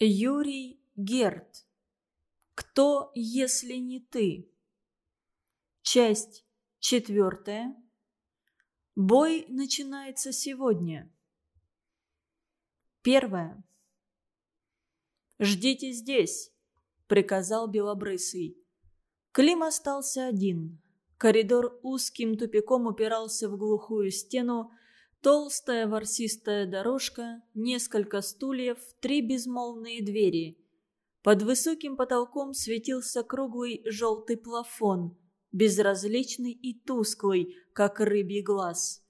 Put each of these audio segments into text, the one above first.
Юрий Герт. Кто, если не ты? Часть четвертая. Бой начинается сегодня. Первое. «Ждите здесь», — приказал Белобрысый. Клим остался один. Коридор узким тупиком упирался в глухую стену, Толстая ворсистая дорожка, несколько стульев, три безмолвные двери. Под высоким потолком светился круглый желтый плафон, безразличный и тусклый, как рыбий глаз.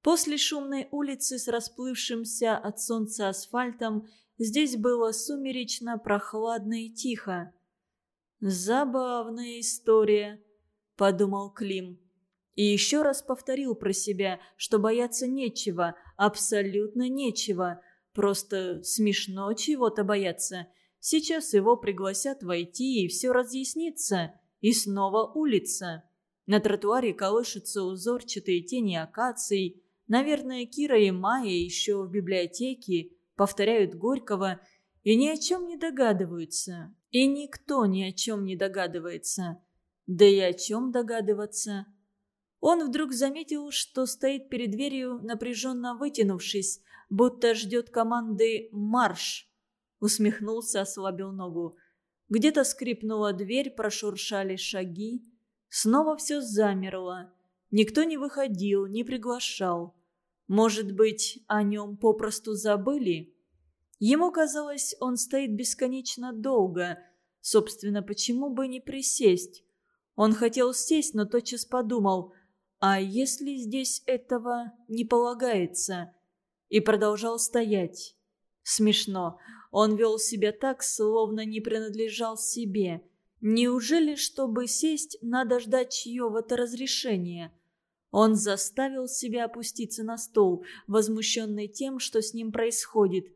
После шумной улицы с расплывшимся от солнца асфальтом здесь было сумеречно, прохладно и тихо. «Забавная история», — подумал Клим. И еще раз повторил про себя, что бояться нечего, абсолютно нечего. Просто смешно чего-то бояться. Сейчас его пригласят войти, и все разъяснится. И снова улица. На тротуаре колышутся узорчатые тени акаций. Наверное, Кира и Майя еще в библиотеке повторяют Горького и ни о чем не догадываются. И никто ни о чем не догадывается. Да и о чем догадываться – он вдруг заметил, что стоит перед дверью, напряженно вытянувшись, будто ждет команды «Марш!». Усмехнулся, ослабил ногу. Где-то скрипнула дверь, прошуршали шаги. Снова все замерло. Никто не выходил, не приглашал. Может быть, о нем попросту забыли? Ему казалось, он стоит бесконечно долго. Собственно, почему бы не присесть? Он хотел сесть, но тотчас подумал, а если здесь этого не полагается? И продолжал стоять. Смешно. Он вел себя так, словно не принадлежал себе. Неужели, чтобы сесть, надо ждать чьего-то разрешения? Он заставил себя опуститься на стол, возмущенный тем, что с ним происходит.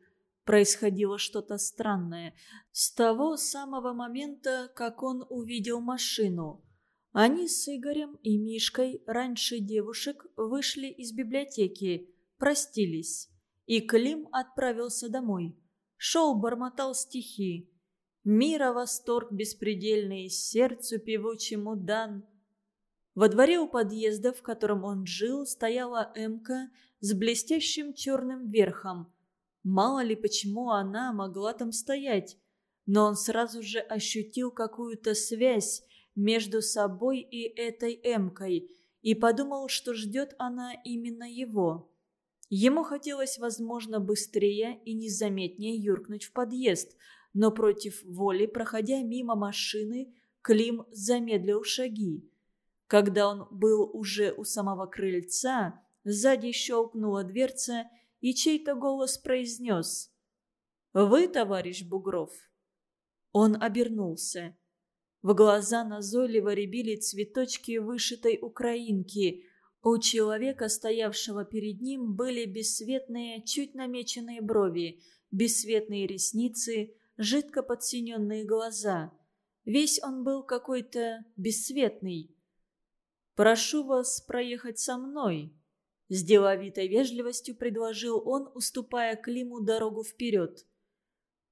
Происходило что-то странное. С того самого момента, как он увидел машину. Они с Игорем и Мишкой раньше девушек вышли из библиотеки, простились. И Клим отправился домой. Шел, бормотал стихи. Мира восторг беспредельный, сердцу певучему дан. Во дворе у подъезда, в котором он жил, стояла Эмка с блестящим черным верхом. Мало ли почему она могла там стоять. Но он сразу же ощутил какую-то связь, между собой и этой Эмкой и подумал, что ждет она именно его. Ему хотелось, возможно, быстрее и незаметнее юркнуть в подъезд, но против воли, проходя мимо машины, Клим замедлил шаги. Когда он был уже у самого крыльца, сзади щелкнула дверца, и чей-то голос произнес «Вы, товарищ Бугров?» Он обернулся. В глаза назойливо рябили цветочки вышитой украинки. У человека, стоявшего перед ним, были бесцветные, чуть намеченные брови, бесцветные ресницы, жидко подсиненные глаза. Весь он был какой-то бесцветный. «Прошу вас проехать со мной», — с деловитой вежливостью предложил он, уступая Климу дорогу вперед.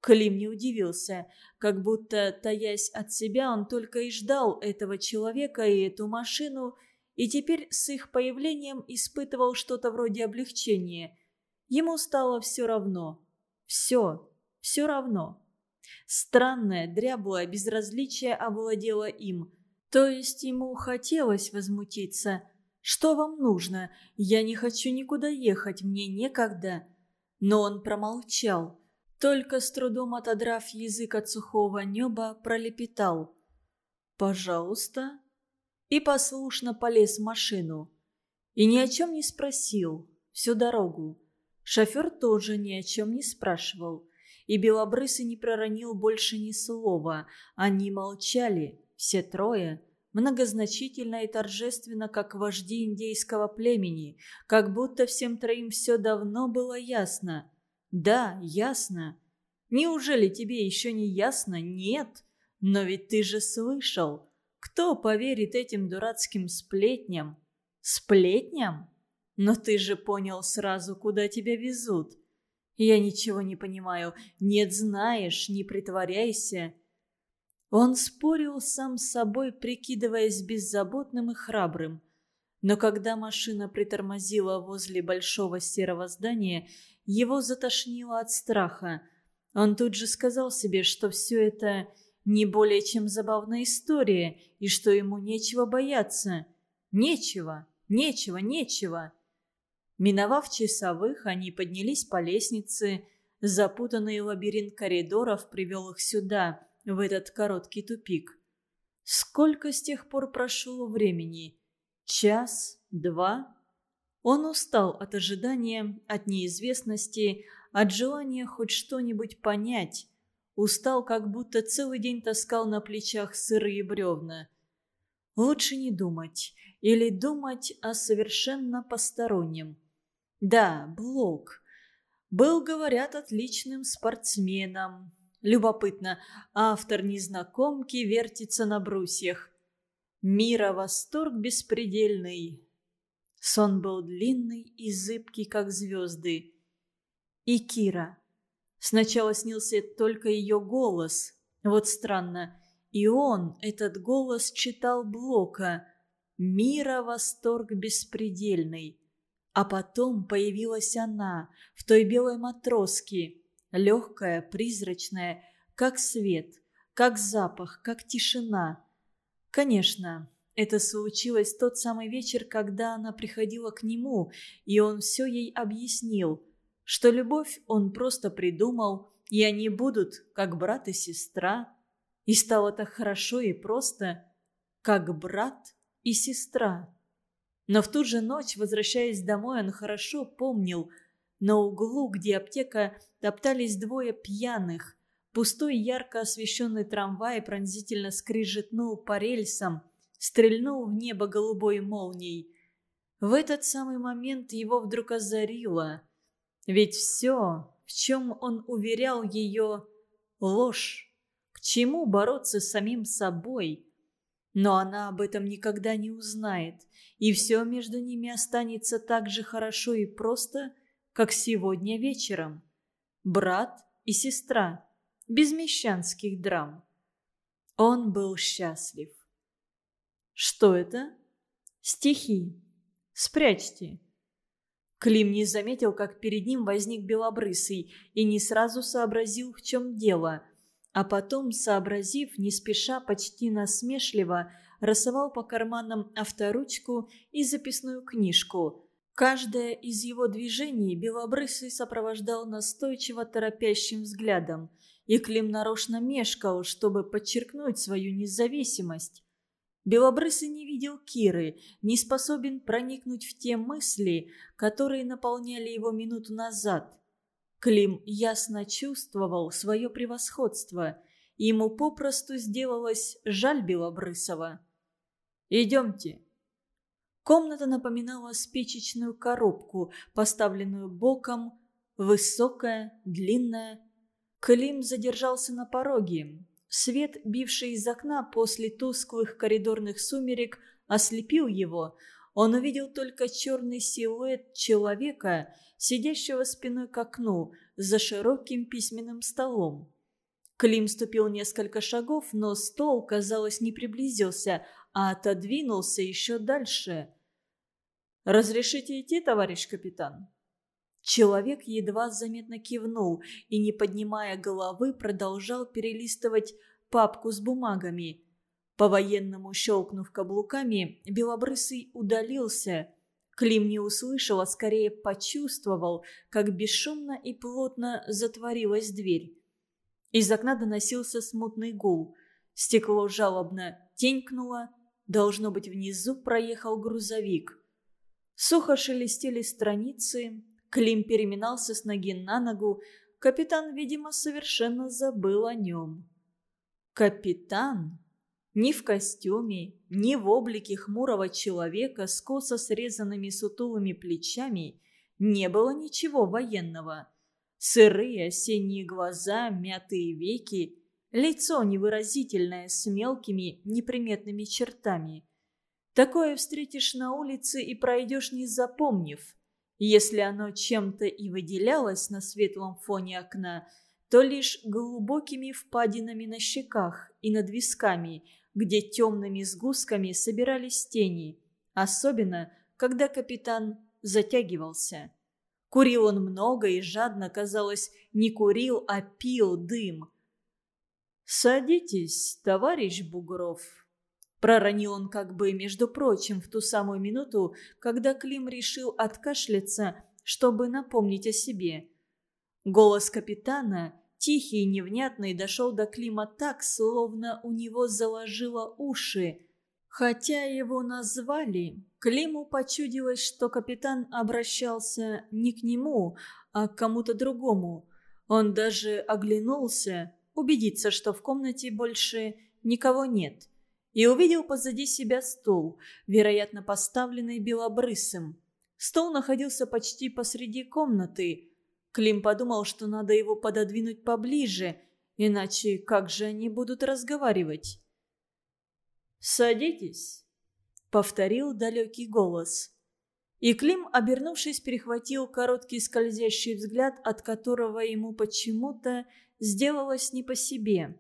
Клим не удивился, как будто, таясь от себя, он только и ждал этого человека и эту машину, и теперь с их появлением испытывал что-то вроде облегчения. Ему стало все равно. Все, все равно. Странное, дряблое безразличие овладело им. То есть ему хотелось возмутиться. «Что вам нужно? Я не хочу никуда ехать, мне некогда». Но он промолчал только с трудом отодрав язык от сухого неба, пролепетал «Пожалуйста» и послушно полез в машину. И ни о чем не спросил всю дорогу. Шофер тоже ни о чем не спрашивал. И Белобрысый не проронил больше ни слова. Они молчали, все трое, многозначительно и торжественно, как вожди индейского племени, как будто всем троим все давно было ясно – да, ясно. Неужели тебе еще не ясно? Нет. Но ведь ты же слышал. Кто поверит этим дурацким сплетням? Сплетням? Но ты же понял сразу, куда тебя везут. Я ничего не понимаю. Нет, знаешь, не притворяйся. Он спорил сам с собой, прикидываясь беззаботным и храбрым. Но когда машина притормозила возле большого серого здания, его затошнило от страха. Он тут же сказал себе, что все это не более чем забавная история, и что ему нечего бояться. Нечего, нечего, нечего. Миновав часовых, они поднялись по лестнице. Запутанный лабиринт коридоров привел их сюда, в этот короткий тупик. Сколько с тех пор прошло времени? Час? Два? Он устал от ожидания, от неизвестности, от желания хоть что-нибудь понять. Устал, как будто целый день таскал на плечах сырые бревна. Лучше не думать. Или думать о совершенно постороннем. Да, Блок. Был, говорят, отличным спортсменом. Любопытно, автор незнакомки вертится на брусьях. Мира восторг беспредельный. Сон был длинный и зыбкий, как звезды. И Кира. Сначала снился только ее голос. Вот странно. И он, этот голос, читал Блока. «Мира восторг беспредельный». А потом появилась она, в той белой матроске, легкая, призрачная, как свет, как запах, как тишина. Конечно, это случилось тот самый вечер, когда она приходила к нему, и он все ей объяснил, что любовь он просто придумал, и они будут как брат и сестра. И стало так хорошо и просто, как брат и сестра. Но в ту же ночь, возвращаясь домой, он хорошо помнил, на углу, где аптека, топтались двое пьяных. Пустой ярко освещенный трамвай пронзительно скрижетнул по рельсам, стрельнул в небо голубой молнией. В этот самый момент его вдруг озарило. Ведь все, в чем он уверял ее, ложь. К чему бороться с самим собой? Но она об этом никогда не узнает, и все между ними останется так же хорошо и просто, как сегодня вечером. Брат и сестра, без мещанских драм. Он был счастлив. Что это? Стихи. Спрячьте. Клим не заметил, как перед ним возник белобрысый, и не сразу сообразил, в чем дело. А потом, сообразив, не спеша, почти насмешливо, рассовал по карманам авторучку и записную книжку. Каждое из его движений белобрысый сопровождал настойчиво торопящим взглядом, и Клим нарочно мешкал, чтобы подчеркнуть свою независимость. Белобрысый не видел Киры, не способен проникнуть в те мысли, которые наполняли его минуту назад. Клим ясно чувствовал свое превосходство, и ему попросту сделалось жаль Белобрысова. «Идемте», Комната напоминала спичечную коробку, поставленную боком, высокая, длинная. Клим задержался на пороге. Свет, бивший из окна после тусклых коридорных сумерек, ослепил его. Он увидел только черный силуэт человека, сидящего спиной к окну, за широким письменным столом. Клим ступил несколько шагов, но стол, казалось, не приблизился, а отодвинулся еще дальше. «Разрешите идти, товарищ капитан?» Человек едва заметно кивнул и, не поднимая головы, продолжал перелистывать папку с бумагами. По-военному щелкнув каблуками, Белобрысый удалился. Клим не услышал, а скорее почувствовал, как бесшумно и плотно затворилась дверь. Из окна доносился смутный гул. Стекло жалобно тенькнуло, Должно быть, внизу проехал грузовик. Сухо шелестели страницы. Клим переминался с ноги на ногу. Капитан, видимо, совершенно забыл о нем. Капитан? Ни в костюме, ни в облике хмурого человека с косо срезанными сутулыми плечами не было ничего военного. Сырые осенние глаза, мятые веки, Лицо невыразительное, с мелкими, неприметными чертами. Такое встретишь на улице и пройдешь, не запомнив. Если оно чем-то и выделялось на светлом фоне окна, то лишь глубокими впадинами на щеках и над висками, где темными сгустками собирались тени, особенно когда капитан затягивался. Курил он много и жадно, казалось, не курил, а пил дым. «Садитесь, товарищ Бугров», Проронил он как бы, между прочим, в ту самую минуту, когда Клим решил откашляться, чтобы напомнить о себе. Голос капитана, тихий и невнятный, дошел до Клима так, словно у него заложило уши. Хотя его назвали, Климу почудилось, что капитан обращался не к нему, а к кому-то другому. Он даже оглянулся, убедиться, что в комнате больше никого нет и увидел позади себя стол, вероятно, поставленный белобрысым. Стол находился почти посреди комнаты. Клим подумал, что надо его пододвинуть поближе, иначе как же они будут разговаривать? «Садитесь», — повторил далекий голос. И Клим, обернувшись, перехватил короткий скользящий взгляд, от которого ему почему-то сделалось не по себе.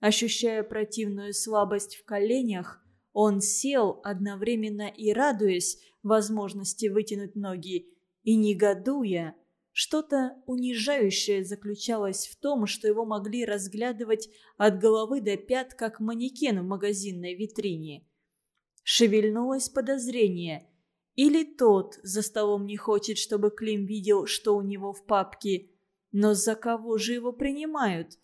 Ощущая противную слабость в коленях, он сел, одновременно и радуясь возможности вытянуть ноги, и негодуя. Что-то унижающее заключалось в том, что его могли разглядывать от головы до пят, как манекен в магазинной витрине. Шевельнулось подозрение. Или тот за столом не хочет, чтобы Клим видел, что у него в папке. Но за кого же его принимают?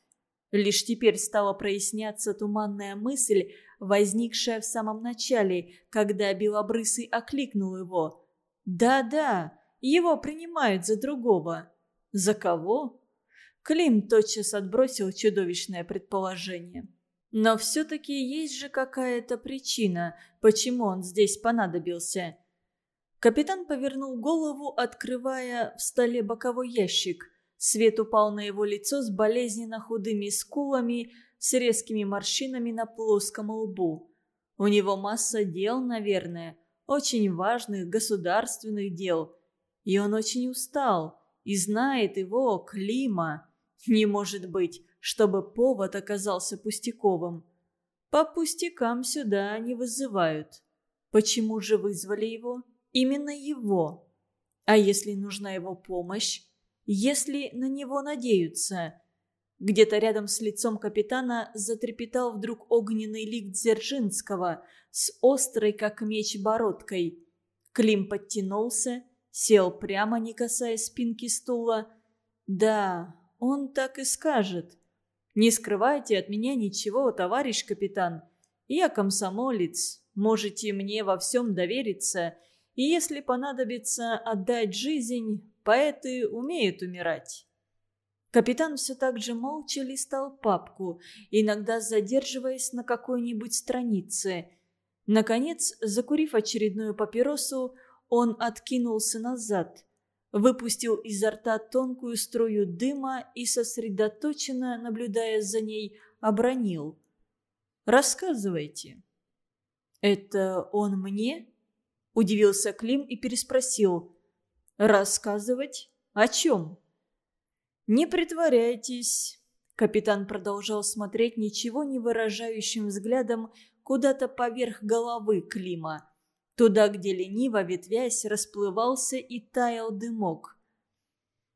Лишь теперь стала проясняться туманная мысль, возникшая в самом начале, когда Белобрысый окликнул его. «Да-да, его принимают за другого». «За кого?» Клим тотчас отбросил чудовищное предположение. Но все-таки есть же какая-то причина, почему он здесь понадобился. Капитан повернул голову, открывая в столе боковой ящик. Свет упал на его лицо с болезненно худыми скулами, с резкими морщинами на плоском лбу. У него масса дел, наверное, очень важных государственных дел. И он очень устал, и знает его Клима. Не может быть, чтобы повод оказался пустяковым. По пустякам сюда не вызывают. Почему же вызвали его? Именно его. А если нужна его помощь? Если на него надеются. Где-то рядом с лицом капитана затрепетал вдруг огненный лик Дзержинского с острой, как меч, бородкой. Клим подтянулся, сел прямо, не касаясь спинки стула. «Да, он так и скажет. Не скрывайте от меня ничего, товарищ капитан. Я комсомолец, можете мне во всем довериться, и если понадобится отдать жизнь, Поэты умеют умирать. Капитан все так же молча листал папку, иногда задерживаясь на какой-нибудь странице. Наконец, закурив очередную папиросу, он откинулся назад, выпустил изо рта тонкую струю дыма и, сосредоточенно наблюдая за ней, обронил. «Рассказывайте». «Это он мне?» – удивился Клим и переспросил. «Рассказывать? О чем?» «Не притворяйтесь». Капитан продолжал смотреть ничего не выражающим взглядом куда-то поверх головы Клима, туда, где лениво ветвясь расплывался и таял дымок.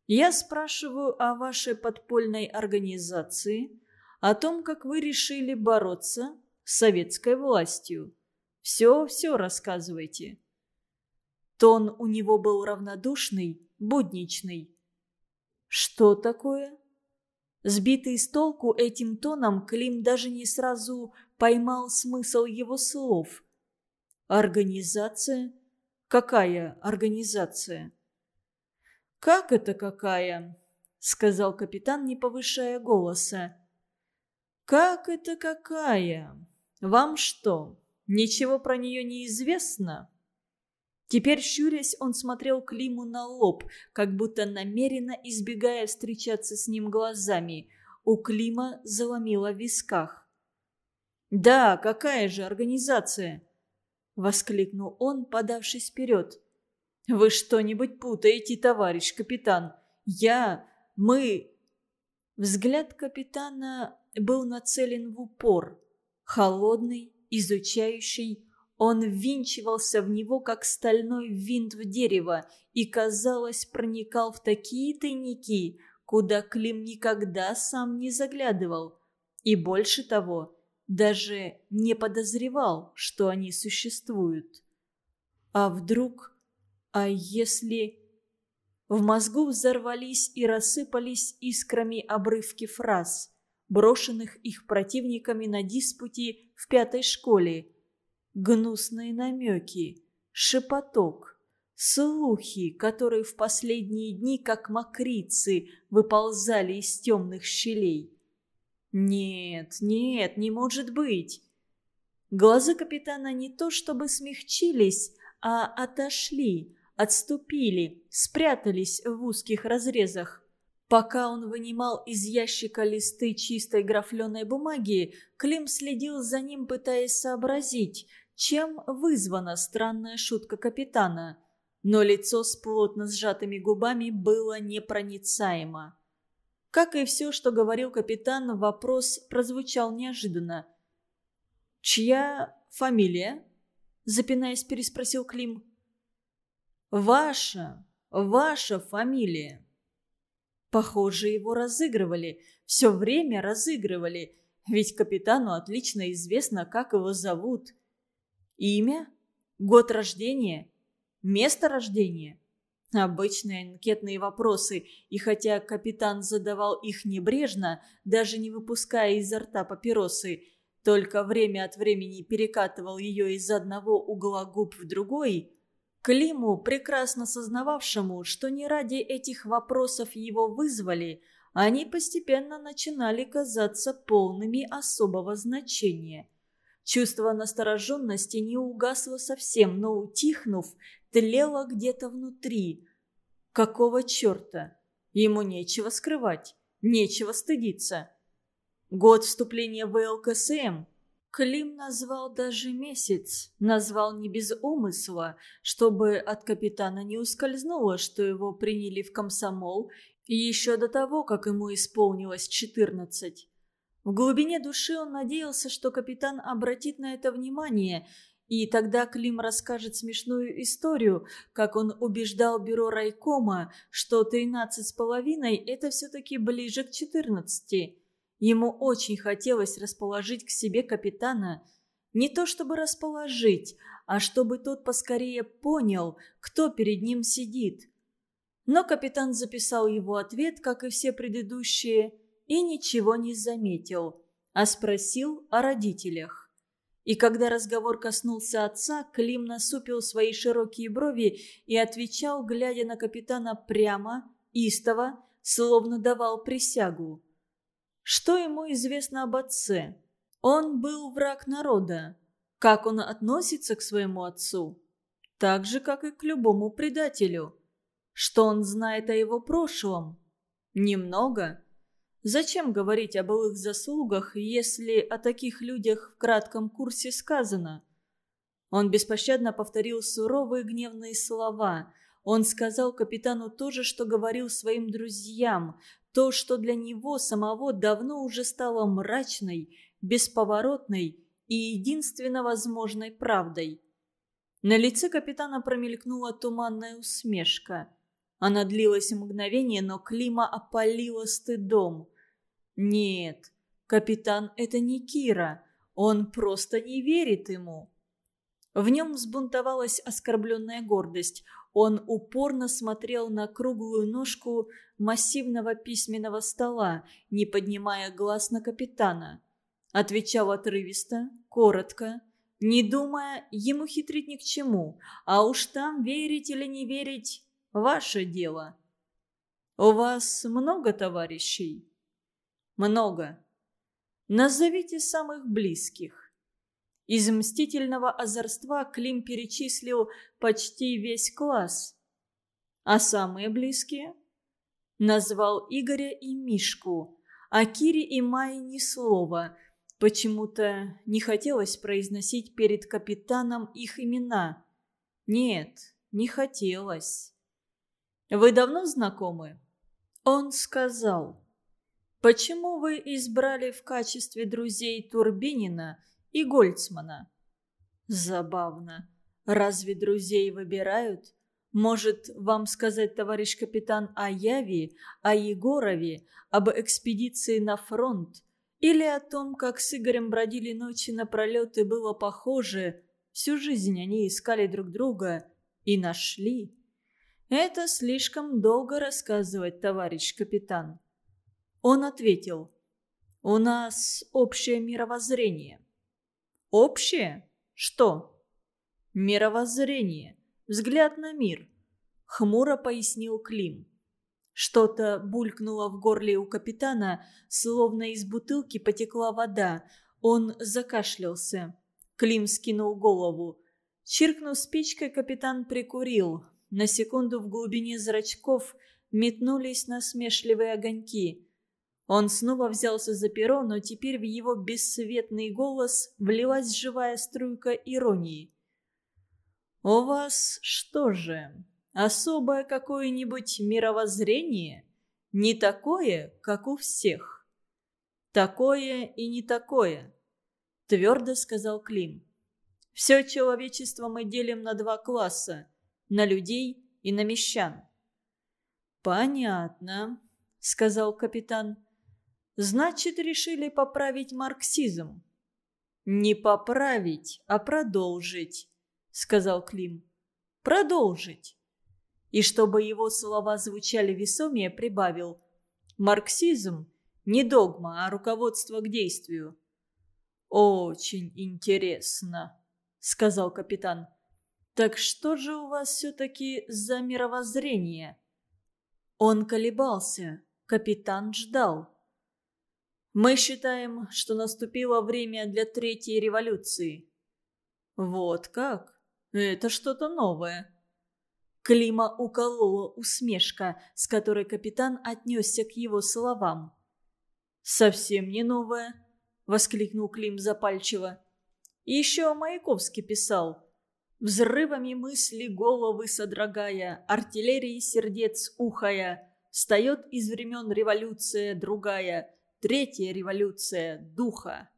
«Я спрашиваю о вашей подпольной организации, о том, как вы решили бороться с советской властью. Все-все рассказывайте». Тон у него был равнодушный, будничный. «Что такое?» Сбитый с толку этим тоном, Клим даже не сразу поймал смысл его слов. «Организация? Какая организация?» «Как это какая?» — сказал капитан, не повышая голоса. «Как это какая? Вам что, ничего про нее не известно?» Теперь, щурясь, он смотрел Климу на лоб, как будто намеренно избегая встречаться с ним глазами. У Клима заломило в висках. «Да, какая же организация?» — воскликнул он, подавшись вперед. «Вы что-нибудь путаете, товарищ капитан? Я... мы...» Взгляд капитана был нацелен в упор. Холодный, изучающий, он ввинчивался в него, как стальной винт в дерево, и, казалось, проникал в такие тайники, куда Клим никогда сам не заглядывал. И больше того, даже не подозревал, что они существуют. А вдруг... А если... В мозгу взорвались и рассыпались искрами обрывки фраз, брошенных их противниками на диспуте в пятой школе. Гнусные намеки, шепоток, слухи, которые в последние дни, как мокрицы, выползали из темных щелей. Нет, нет, не может быть. Глаза капитана не то чтобы смягчились, а отошли, отступили, спрятались в узких разрезах. Пока он вынимал из ящика листы чистой графленой бумаги, Клим следил за ним, пытаясь сообразить, чем вызвана странная шутка капитана. Но лицо с плотно сжатыми губами было непроницаемо. Как и все, что говорил капитан, вопрос прозвучал неожиданно. «Чья фамилия?» – запинаясь, переспросил Клим. «Ваша, ваша фамилия». Похоже, его разыгрывали, все время разыгрывали, ведь капитану отлично известно, как его зовут. Имя? Год рождения? Место рождения? Обычные анкетные вопросы, и хотя капитан задавал их небрежно, даже не выпуская изо рта папиросы, только время от времени перекатывал ее из одного угла губ в другой, Климу, прекрасно сознававшему, что не ради этих вопросов его вызвали, они постепенно начинали казаться полными особого значения. Чувство настороженности не угасло совсем, но, утихнув, тлело где-то внутри. Какого черта? Ему нечего скрывать, нечего стыдиться. Год вступления в ЛКСМ. Клим назвал даже месяц, назвал не без умысла, чтобы от капитана не ускользнуло, что его приняли в комсомол еще до того, как ему исполнилось четырнадцать. В глубине души он надеялся, что капитан обратит на это внимание и тогда Клим расскажет смешную историю, как он убеждал бюро райкома, что тринадцать с половиной – это все-таки ближе к четырнадцати. Ему очень хотелось расположить к себе капитана. Не то чтобы расположить, а чтобы тот поскорее понял, кто перед ним сидит. Но капитан записал его ответ, как и все предыдущие, и ничего не заметил, а спросил о родителях. И когда разговор коснулся отца, Клим насупил свои широкие брови и отвечал, глядя на капитана прямо, истово, словно давал присягу. Что ему известно об отце? Он был враг народа. Как он относится к своему отцу? Так же, как и к любому предателю. Что он знает о его прошлом? Немного. Зачем говорить о былых заслугах, если о таких людях в кратком курсе сказано? Он беспощадно повторил суровые гневные слова. Он сказал капитану то же, что говорил своим друзьям, то, что для него самого давно уже стало мрачной, бесповоротной и единственно возможной правдой. На лице капитана промелькнула туманная усмешка. Она длилась мгновение, но Клима опалила стыдом. Нет, капитан – это не Кира. Он просто не верит ему. В нем взбунтовалась оскорбленная гордость. Он упорно смотрел на круглую ножку массивного письменного стола, не поднимая глаз на капитана. Отвечал отрывисто, коротко, не думая, ему хитрить ни к чему, а уж там верить или не верить – ваше дело. «У вас много товарищей?» «Много. Назовите самых близких». Из мстительного озорства Клим перечислил почти весь класс. А самые близкие? Назвал Игоря и Мишку, а Кире и Майе ни слова. Почему-то не хотелось произносить перед капитаном их имена. Нет, не хотелось. «Вы давно знакомы?» Он сказал. «Почему вы избрали в качестве друзей Турбинина и Гольцмана?» «Забавно. Разве друзей выбирают? Может, вам сказать, товарищ капитан, о Яве, о Егорове, об экспедиции на фронт? Или о том, как с Игорем бродили ночи напролет и было похоже, всю жизнь они искали друг друга и нашли?» «Это слишком долго рассказывать, товарищ капитан». Он ответил, «У нас общее мировоззрение». «Общее? Что?» «Мировоззрение. Взгляд на мир», — хмуро пояснил Клим. Что-то булькнуло в горле у капитана, словно из бутылки потекла вода. Он закашлялся. Клим скинул голову. Чиркнув спичкой, капитан прикурил. На секунду в глубине зрачков метнулись насмешливые огоньки. Он снова взялся за перо, но теперь в его бесцветный голос влилась живая струйка иронии. «У вас что же, особое какое-нибудь мировоззрение? Не такое, как у всех?» «Такое и не такое», — твердо сказал Клим. «Все человечество мы делим на два класса — на людей и на мещан. «Понятно», — сказал капитан. «Значит, решили поправить марксизм». «Не поправить, а продолжить», — сказал Клим. «Продолжить». И чтобы его слова звучали весомее, прибавил. «Марксизм — не догма, а руководство к действию». «Очень интересно», — сказал капитан. «Так что же у вас все-таки за мировоззрение?» Он колебался. Капитан ждал. «Мы считаем, что наступило время для третьей революции». «Вот как? Это что-то новое». Клима уколола усмешка, с которой капитан отнесся к его словам. «Совсем не новое», — воскликнул Клим запальчиво. «Еще Маяковский писал». Взрывами мысли головы содрогая, артиллерии сердец ухая, Встает из времен революция другая, третья революция духа.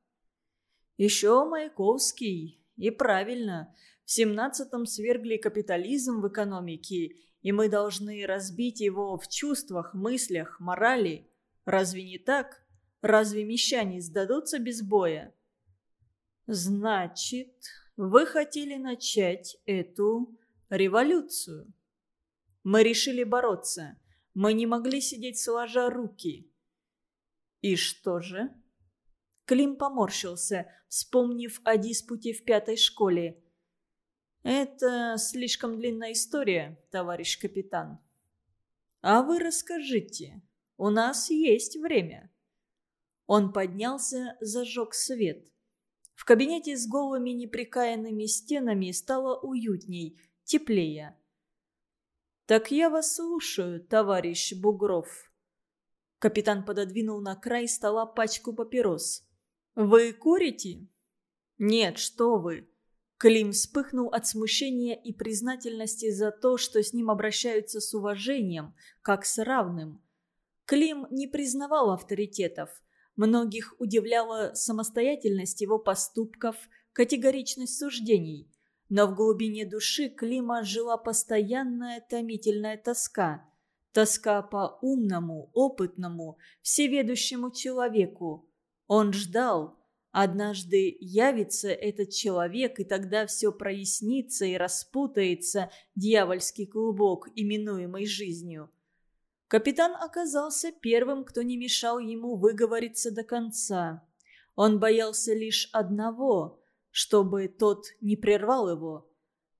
Еще Маяковский, и правильно, в семнадцатом свергли капитализм в экономике, и мы должны разбить его в чувствах, мыслях, морали. Разве не так? Разве мещане сдадутся без боя? Значит, вы хотели начать эту революцию. Мы решили бороться. Мы не могли сидеть сложа руки. И что же? Клим поморщился, вспомнив о диспуте в пятой школе. «Это слишком длинная история, товарищ капитан». «А вы расскажите. У нас есть время». Он поднялся, зажег свет. В кабинете с голыми неприкаянными стенами стало уютней, теплее. «Так я вас слушаю, товарищ Бугров». Капитан пододвинул на край стола пачку папирос. «Вы курите?» «Нет, что вы!» Клим вспыхнул от смущения и признательности за то, что с ним обращаются с уважением, как с равным. Клим не признавал авторитетов – Многих удивляла самостоятельность его поступков, категоричность суждений. Но в глубине души Клима жила постоянная томительная тоска. Тоска по умному, опытному, всеведущему человеку. Он ждал. Однажды явится этот человек, и тогда все прояснится и распутается дьявольский клубок, именуемый жизнью. Капитан оказался первым, кто не мешал ему выговориться до конца. Он боялся лишь одного, чтобы тот не прервал его.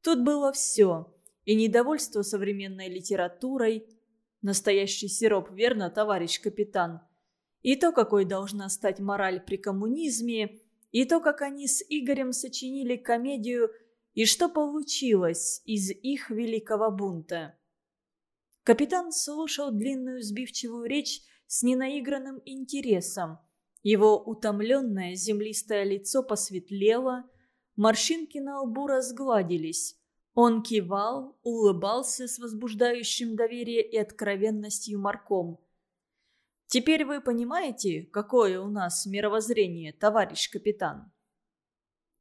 Тут было все. И недовольство современной литературой. Настоящий сироп, верно, товарищ капитан? И то, какой должна стать мораль при коммунизме, и то, как они с Игорем сочинили комедию, и что получилось из их великого бунта. Капитан слушал длинную сбивчивую речь с ненаигранным интересом. Его утомленное землистое лицо посветлело, морщинки на лбу разгладились. Он кивал, улыбался с возбуждающим доверие и откровенностью Марком. «Теперь вы понимаете, какое у нас мировоззрение, товарищ капитан?»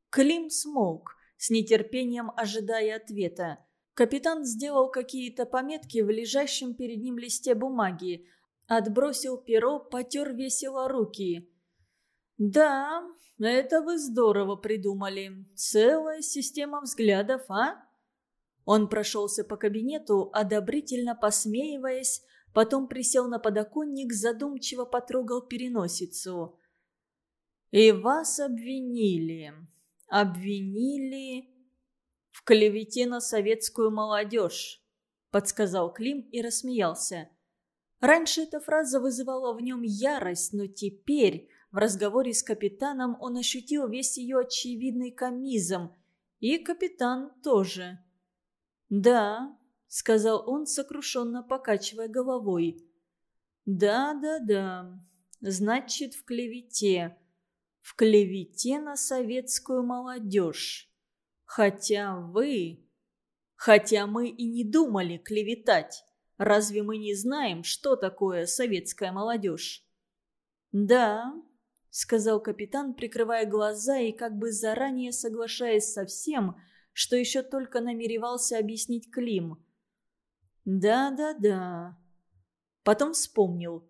Клим смолк, с нетерпением ожидая ответа. Капитан сделал какие-то пометки в лежащем перед ним листе бумаги, отбросил перо, потер весело руки. «Да, это вы здорово придумали. Целая система взглядов, а?» Он прошелся по кабинету, одобрительно посмеиваясь, потом присел на подоконник, задумчиво потрогал переносицу. «И вас обвинили. Обвинили в клевете на советскую молодежь», — подсказал Клим и рассмеялся. Раньше эта фраза вызывала в нем ярость, но теперь в разговоре с капитаном он ощутил весь ее очевидный комизм. И капитан тоже. «Да», — сказал он, сокрушенно покачивая головой. «Да, да, да. Значит, в клевете. В клевете на советскую молодежь. Хотя вы... Хотя мы и не думали клеветать. Разве мы не знаем, что такое советская молодежь?» «Да», — сказал капитан, прикрывая глаза и как бы заранее соглашаясь со всем, что еще только намеревался объяснить Клим. «Да-да-да». Потом вспомнил.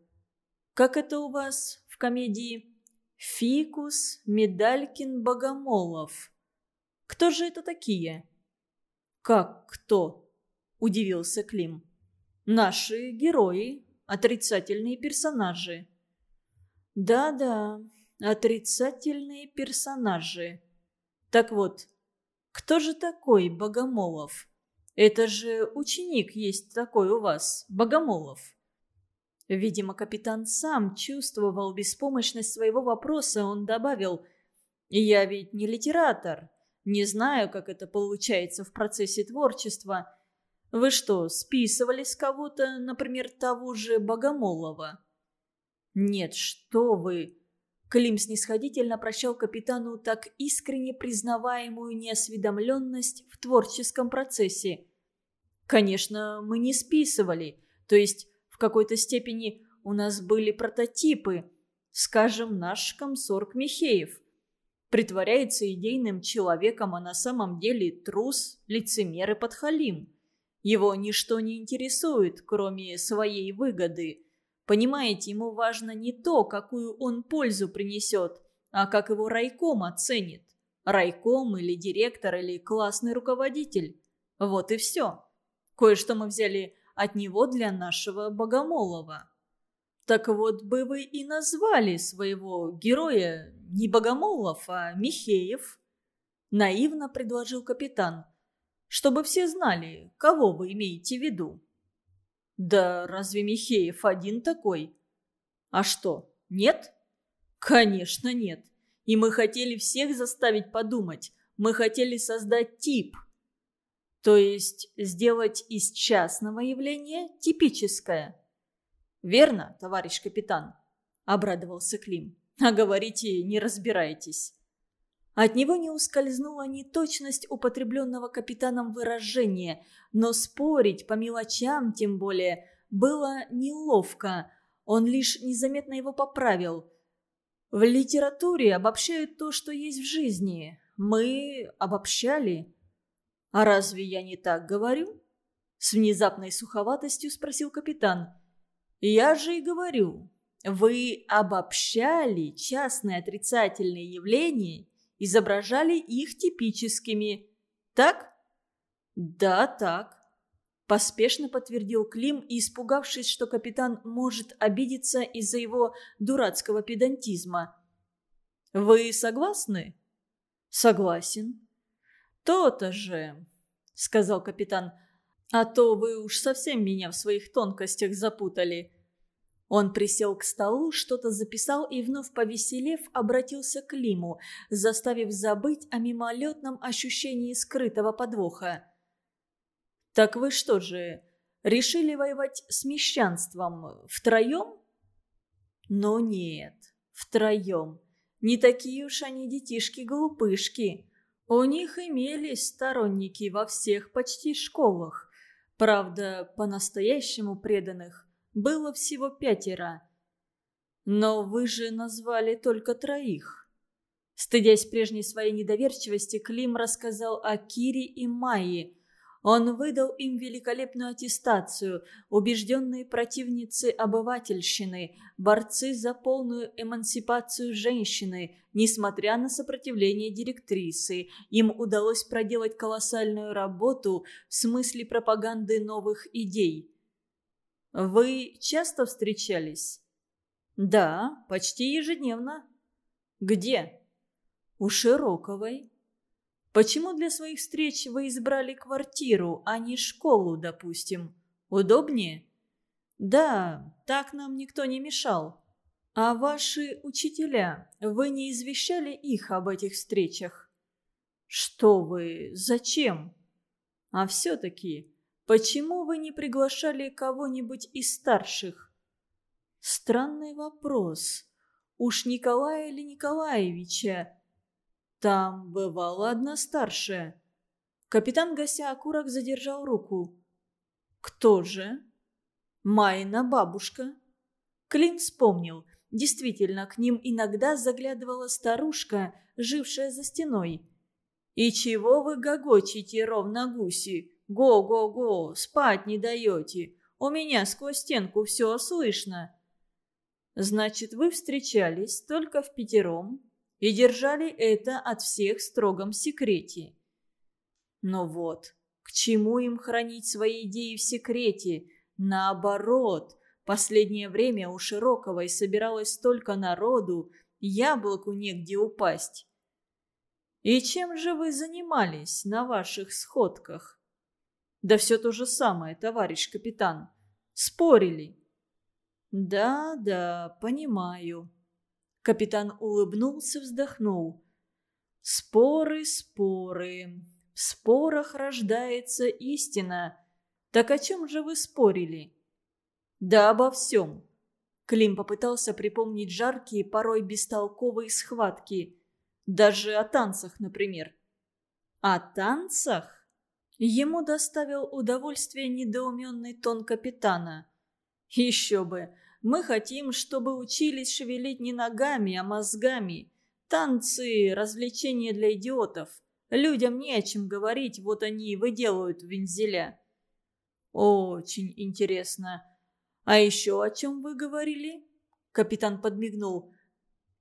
«Как это у вас в комедии «Фикус, Медалькин, Богомолов»? Кто же это такие?» «Как кто?» – удивился Клим. «Наши герои, отрицательные персонажи». Да-да, отрицательные персонажи. Так вот, кто же такой Богомолов? Это же ученик есть такой у вас, Богомолов. Видимо, капитан сам чувствовал беспомощность своего вопроса, он добавил «Я ведь не литератор, не знаю, как это получается в процессе творчества. Вы что, списывали с кого-то, например, того же Богомолова?» «Нет, что вы!» Клим снисходительно прощал капитану так искренне признаваемую неосведомленность в творческом процессе. «Конечно, мы не списывали, то есть в какой-то степени у нас были прототипы, скажем, наш комсорг Михеев. Притворяется идейным человеком, а на самом деле трус, лицемер и подхалим. Его ничто не интересует, кроме своей выгоды». Понимаете, ему важно не то, какую он пользу принесет, а как его райком оценит. Райком или директор или классный руководитель. Вот и все. Кое-что мы взяли от него для нашего Богомолова. Так вот бы вы и назвали своего героя не Богомолов, а Михеев. Наивно предложил капитан. Чтобы все знали, кого вы имеете в виду. Да разве Михеев один такой? А что, нет? Конечно, нет. И мы хотели всех заставить подумать. Мы хотели создать тип. То есть сделать из частного явления типическое. Верно, товарищ капитан? Обрадовался Клим. А говорите, не разбираетесь. От него не ускользнула неточность употребленного капитаном выражения, но спорить по мелочам, тем более, было неловко. Он лишь незаметно его поправил. В литературе обобщают то, что есть в жизни. Мы обобщали. А разве я не так говорю? С внезапной суховатостью спросил капитан. Я же и говорю. Вы обобщали частные отрицательные явления изображали их типическими. Так? Да, так. Поспешно подтвердил Клим испугавшись, что капитан может обидеться из-за его дурацкого педантизма. «Вы согласны?» «Согласен». «То-то же», — сказал капитан, — «а то вы уж совсем меня в своих тонкостях запутали». Он присел к столу, что-то записал и, вновь повеселев, обратился к Лиму, заставив забыть о мимолетном ощущении скрытого подвоха. «Так вы что же, решили воевать с мещанством втроем?» «Но нет, втроем. Не такие уж они детишки-глупышки. У них имелись сторонники во всех почти школах. Правда, по-настоящему преданных было всего пятеро. Но вы же назвали только троих. Стыдясь прежней своей недоверчивости, Клим рассказал о Кире и Майе, он выдал им великолепную аттестацию, убежденные противницы обывательщины, борцы за полную эмансипацию женщины, несмотря на сопротивление директрисы. Им удалось проделать колоссальную работу в смысле пропаганды новых идей. «Вы часто встречались?» «Да, почти ежедневно». «Где?» «У Широковой». Почему для своих встреч вы избрали квартиру, а не школу, допустим? Удобнее? Да, так нам никто не мешал. А ваши учителя, вы не извещали их об этих встречах? Что вы, зачем? А все-таки, почему вы не приглашали кого-нибудь из старших? Странный вопрос. Уж Николая или Николаевича там бывала одна старшая. Капитан гася окурок задержал руку. Кто же? Майна бабушка. Клим вспомнил. Действительно, к ним иногда заглядывала старушка, жившая за стеной. «И чего вы гогочите, ровно гуси? Го-го-го, спать не даете. У меня сквозь стенку все слышно». «Значит, вы встречались только в пятером?» И держали это от всех в строгом секрете. Но вот, к чему им хранить свои идеи в секрете? Наоборот, последнее время у Широковой собиралось столько народу, яблоку негде упасть. И чем же вы занимались на ваших сходках? Да все то же самое, товарищ капитан. Спорили. Да-да, понимаю. Капитан улыбнулся, вздохнул. «Споры, споры. В спорах рождается истина. Так о чем же вы спорили?» «Да обо всем». Клим попытался припомнить жаркие, порой бестолковые схватки. Даже о танцах, например. О танцах? Ему доставил удовольствие недоуменный тон капитана. Еще бы, мы хотим, чтобы учились шевелить не ногами, а мозгами. Танцы – развлечения для идиотов. Людям не о чем говорить, вот они и выделывают вензеля. Очень интересно. А еще о чем вы говорили? Капитан подмигнул.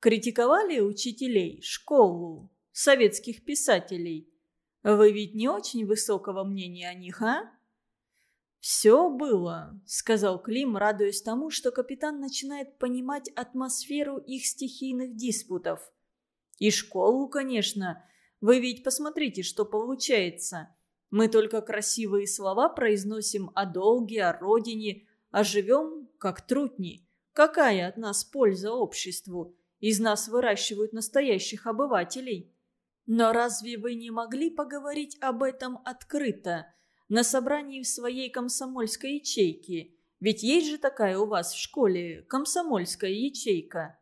Критиковали учителей, школу, советских писателей. Вы ведь не очень высокого мнения о них, а? «Все было», — сказал Клим, радуясь тому, что капитан начинает понимать атмосферу их стихийных диспутов. «И школу, конечно. Вы ведь посмотрите, что получается. Мы только красивые слова произносим о долге, о родине, а живем как трутни. Какая от нас польза обществу? Из нас выращивают настоящих обывателей. Но разве вы не могли поговорить об этом открыто?» На собрании в своей комсомольской ячейке. Ведь есть же такая у вас в школе комсомольская ячейка».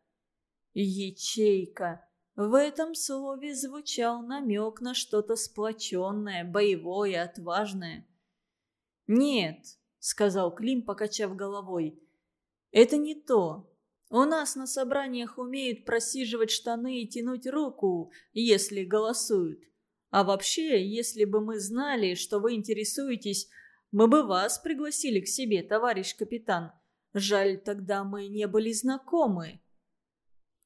«Ячейка». В этом слове звучал намек на что-то сплоченное, боевое, отважное. «Нет», — сказал Клим, покачав головой, — «это не то. У нас на собраниях умеют просиживать штаны и тянуть руку, если голосуют. А вообще, если бы мы знали, что вы интересуетесь, мы бы вас пригласили к себе, товарищ капитан. Жаль, тогда мы не были знакомы».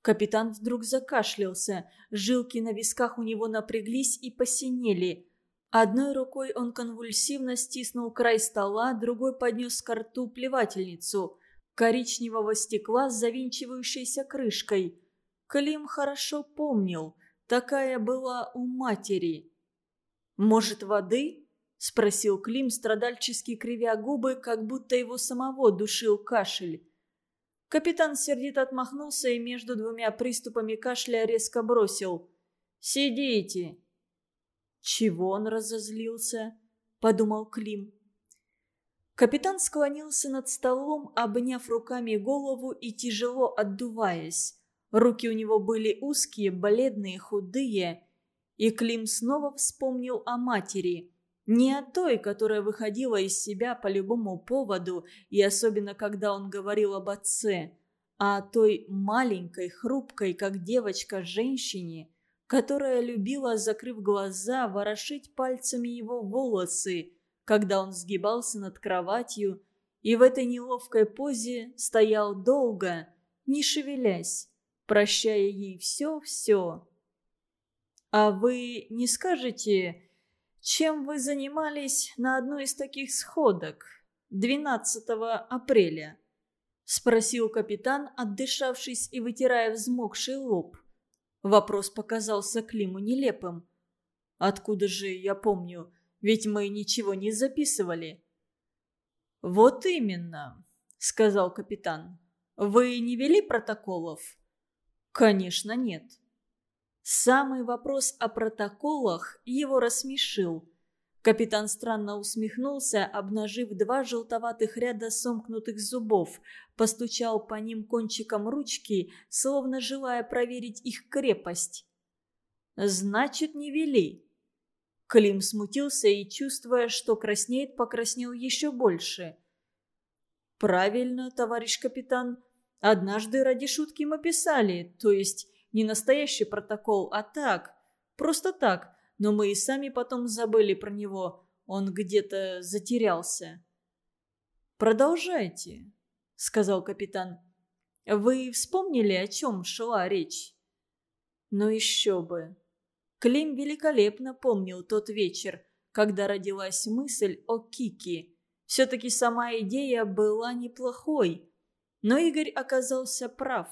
Капитан вдруг закашлялся, жилки на висках у него напряглись и посинели. Одной рукой он конвульсивно стиснул край стола, другой поднес к рту плевательницу коричневого стекла с завинчивающейся крышкой. Клим хорошо помнил, Такая была у матери. «Может, воды?» – спросил Клим, страдальчески кривя губы, как будто его самого душил кашель. Капитан сердито отмахнулся и между двумя приступами кашля резко бросил. «Сидите!» «Чего он разозлился?» – подумал Клим. Капитан склонился над столом, обняв руками голову и тяжело отдуваясь. Руки у него были узкие, бледные, худые. И Клим снова вспомнил о матери. Не о той, которая выходила из себя по любому поводу, и особенно когда он говорил об отце, а о той маленькой, хрупкой, как девочка, женщине, которая любила, закрыв глаза, ворошить пальцами его волосы, когда он сгибался над кроватью, и в этой неловкой позе стоял долго, не шевелясь, прощая ей все-все. «А вы не скажете, чем вы занимались на одной из таких сходок 12 апреля?» – спросил капитан, отдышавшись и вытирая взмокший лоб. Вопрос показался Климу нелепым. «Откуда же я помню? Ведь мы ничего не записывали». «Вот именно», — сказал капитан. «Вы не вели протоколов?» «Конечно, нет». Самый вопрос о протоколах его рассмешил. Капитан странно усмехнулся, обнажив два желтоватых ряда сомкнутых зубов, постучал по ним кончиком ручки, словно желая проверить их крепость. «Значит, не вели». Клим смутился и, чувствуя, что краснеет, покраснел еще больше. «Правильно, товарищ капитан. Однажды ради шутки мы писали, то есть не настоящий протокол, а так, просто так, но мы и сами потом забыли про него, он где-то затерялся». «Продолжайте», — сказал капитан. «Вы вспомнили, о чем шла речь?» «Ну еще бы». Клим великолепно помнил тот вечер, когда родилась мысль о Кике. Все-таки сама идея была неплохой, но Игорь оказался прав.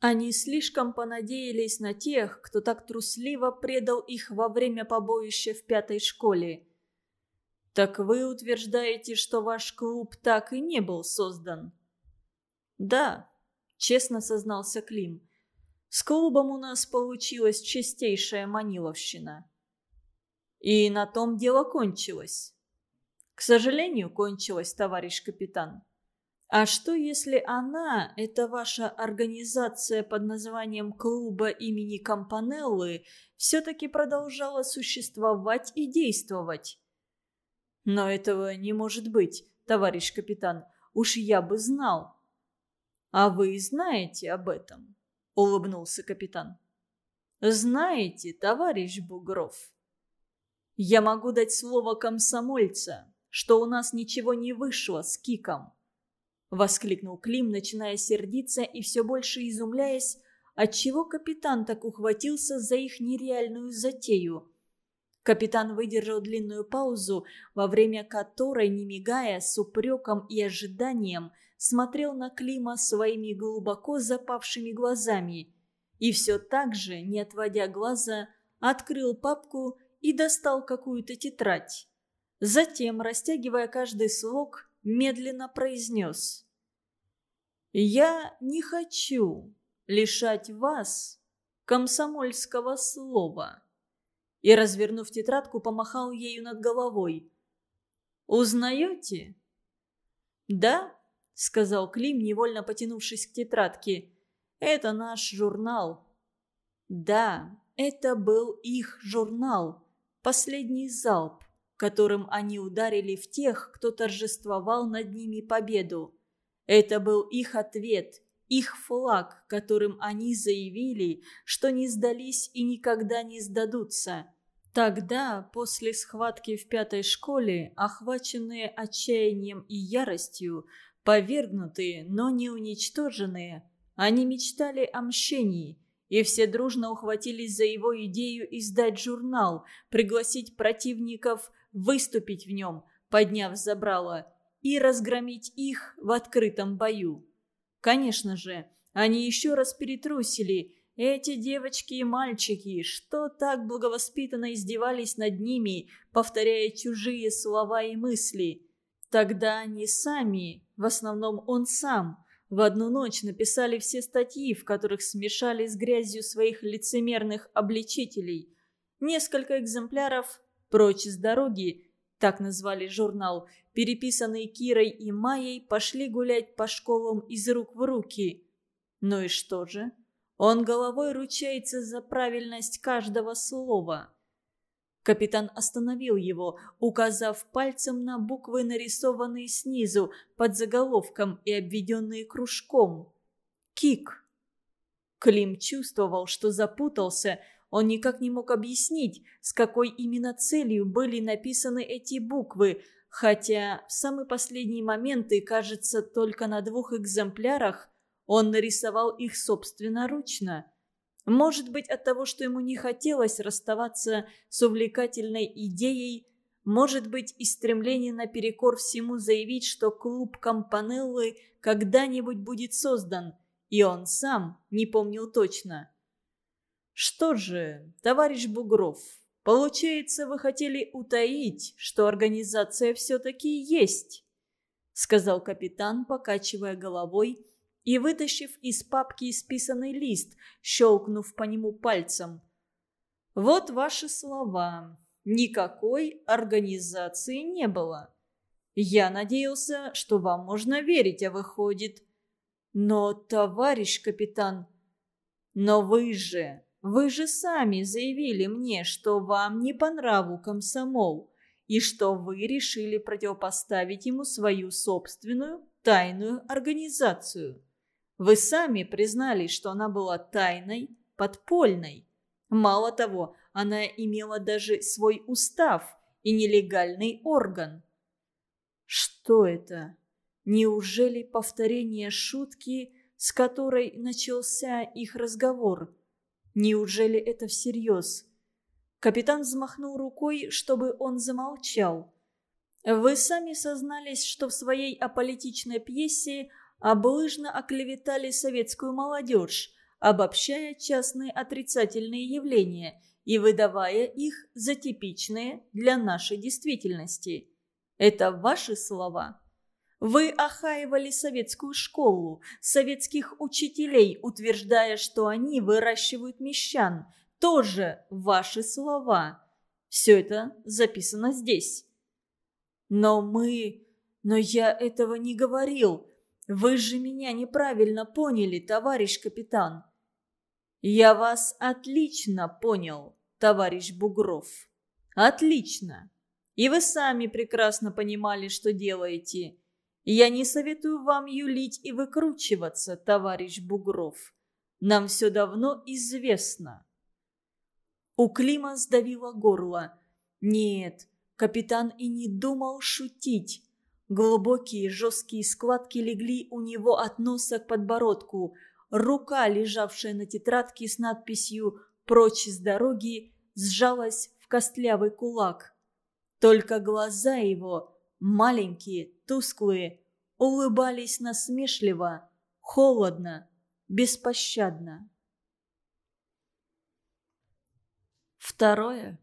Они слишком понадеялись на тех, кто так трусливо предал их во время побоища в пятой школе. «Так вы утверждаете, что ваш клуб так и не был создан?» «Да», — честно сознался Клим. «С клубом у нас получилась чистейшая маниловщина». «И на том дело кончилось?» «К сожалению, кончилось, товарищ капитан». А что, если она, это ваша организация под названием клуба имени Кампанеллы, все-таки продолжала существовать и действовать? Но этого не может быть, товарищ капитан. Уж я бы знал. А вы знаете об этом? Улыбнулся капитан. Знаете, товарищ Бугров. Я могу дать слово комсомольца, что у нас ничего не вышло с Киком. Воскликнул Клим, начиная сердиться и все больше изумляясь, отчего капитан так ухватился за их нереальную затею. Капитан выдержал длинную паузу, во время которой, не мигая, с упреком и ожиданием, смотрел на Клима своими глубоко запавшими глазами. И все так же, не отводя глаза, открыл папку и достал какую-то тетрадь. Затем, растягивая каждый слог, медленно произнес. «Я не хочу лишать вас комсомольского слова». И, развернув тетрадку, помахал ею над головой. «Узнаете?» «Да», — сказал Клим, невольно потянувшись к тетрадке. «Это наш журнал». «Да, это был их журнал. Последний залп которым они ударили в тех, кто торжествовал над ними победу. Это был их ответ, их флаг, которым они заявили, что не сдались и никогда не сдадутся. Тогда, после схватки в пятой школе, охваченные отчаянием и яростью, повергнутые, но не уничтоженные, они мечтали о мщении – и все дружно ухватились за его идею издать журнал, пригласить противников выступить в нем, подняв забрало, и разгромить их в открытом бою. Конечно же, они еще раз перетрусили. Эти девочки и мальчики, что так благовоспитанно издевались над ними, повторяя чужие слова и мысли. Тогда они сами, в основном он сам, в одну ночь написали все статьи, в которых смешали с грязью своих лицемерных обличителей. Несколько экземпляров «Прочь с дороги», так назвали журнал, переписанные Кирой и Майей, пошли гулять по школам из рук в руки. Ну и что же? Он головой ручается за правильность каждого слова. Капитан остановил его, указав пальцем на буквы, нарисованные снизу, под заголовком и обведенные кружком. «Кик». Клим чувствовал, что запутался, он никак не мог объяснить, с какой именно целью были написаны эти буквы, хотя в самый последний момент и, кажется, только на двух экземплярах он нарисовал их собственноручно. Может быть, от того, что ему не хотелось расставаться с увлекательной идеей, может быть, и стремление наперекор всему заявить, что клуб Кампанеллы когда-нибудь будет создан, и он сам не помнил точно. «Что же, товарищ Бугров, получается, вы хотели утаить, что организация все-таки есть?» сказал капитан, покачивая головой и вытащив из папки исписанный лист, щелкнув по нему пальцем. «Вот ваши слова. Никакой организации не было. Я надеялся, что вам можно верить, а выходит. Но, товарищ капитан, но вы же, вы же сами заявили мне, что вам не по нраву комсомол» и что вы решили противопоставить ему свою собственную тайную организацию. Вы сами признались, что она была тайной, подпольной. Мало того, она имела даже свой устав и нелегальный орган. Что это? Неужели повторение шутки, с которой начался их разговор? Неужели это всерьез? Капитан взмахнул рукой, чтобы он замолчал. Вы сами сознались, что в своей аполитичной пьесе – облыжно оклеветали советскую молодежь, обобщая частные отрицательные явления и выдавая их за типичные для нашей действительности. Это ваши слова? Вы охаивали советскую школу, советских учителей, утверждая, что они выращивают мещан. Тоже ваши слова. Все это записано здесь. Но мы... Но я этого не говорил. Вы же меня неправильно поняли, товарищ капитан. Я вас отлично понял, товарищ Бугров. Отлично. И вы сами прекрасно понимали, что делаете. Я не советую вам юлить и выкручиваться, товарищ Бугров. Нам все давно известно. У Клима сдавило горло. Нет, капитан и не думал шутить. Глубокие жесткие складки легли у него от носа к подбородку. Рука, лежавшая на тетрадке с надписью «Прочь с дороги», сжалась в костлявый кулак. Только глаза его, маленькие, тусклые, улыбались насмешливо, холодно, беспощадно. Второе.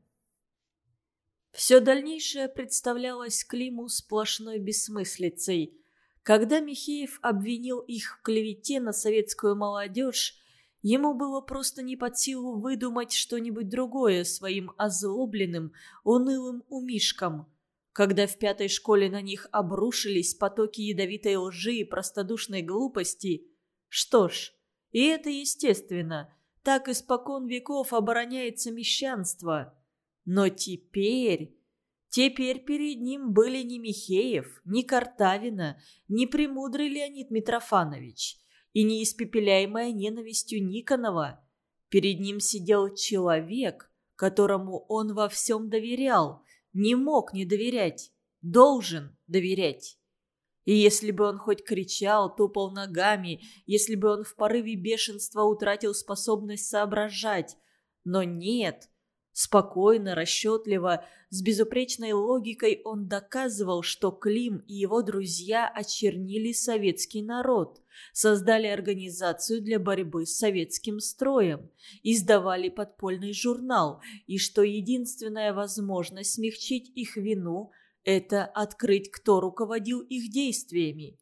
Все дальнейшее представлялось Климу сплошной бессмыслицей. Когда Михеев обвинил их в клевете на советскую молодежь, ему было просто не под силу выдумать что-нибудь другое своим озлобленным, унылым умишкам. Когда в пятой школе на них обрушились потоки ядовитой лжи и простодушной глупости, что ж, и это естественно, так испокон веков обороняется мещанство – но теперь... Теперь перед ним были не Михеев, не Картавина, не премудрый Леонид Митрофанович и не испепеляемая ненавистью Никонова. Перед ним сидел человек, которому он во всем доверял, не мог не доверять, должен доверять. И если бы он хоть кричал, топал ногами, если бы он в порыве бешенства утратил способность соображать, но нет, Спокойно, расчетливо, с безупречной логикой он доказывал, что Клим и его друзья очернили советский народ, создали организацию для борьбы с советским строем, издавали подпольный журнал, и что единственная возможность смягчить их вину – это открыть, кто руководил их действиями.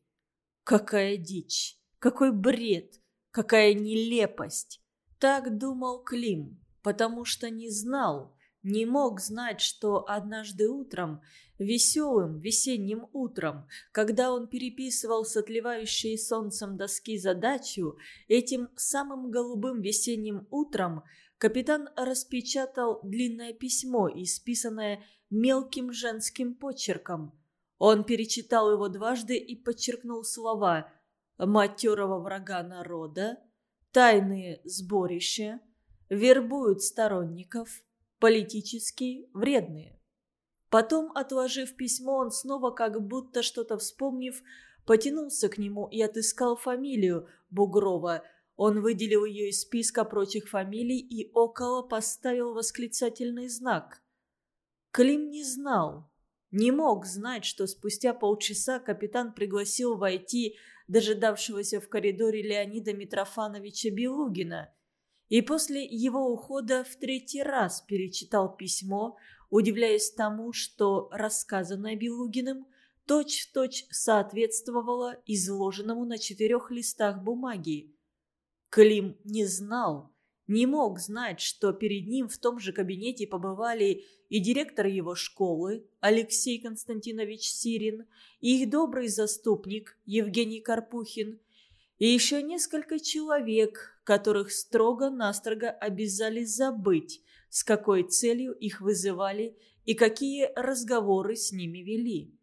Какая дичь! Какой бред! Какая нелепость! Так думал Клим потому что не знал, не мог знать, что однажды утром, веселым весенним утром, когда он переписывал с отливающей солнцем доски задачу, этим самым голубым весенним утром капитан распечатал длинное письмо, исписанное мелким женским почерком. Он перечитал его дважды и подчеркнул слова «матерого врага народа», «тайные сборища», «вербуют сторонников», «политически вредные». Потом, отложив письмо, он снова, как будто что-то вспомнив, потянулся к нему и отыскал фамилию Бугрова. Он выделил ее из списка прочих фамилий и около поставил восклицательный знак. Клим не знал, не мог знать, что спустя полчаса капитан пригласил войти дожидавшегося в коридоре Леонида Митрофановича Белугина. И после его ухода в третий раз перечитал письмо, удивляясь тому, что рассказанное Белугиным точь-в-точь точь соответствовало изложенному на четырех листах бумаги. Клим не знал, не мог знать, что перед ним в том же кабинете побывали и директор его школы Алексей Константинович Сирин, и их добрый заступник Евгений Карпухин, и еще несколько человек, которых строго-настрого обязали забыть, с какой целью их вызывали и какие разговоры с ними вели.